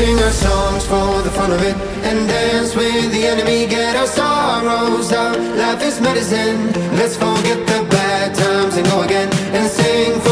Sing our songs for the fun of it and dance with the enemy. Get our sorrows out. Life is medicine. Let's forget the bad times and go again and sing.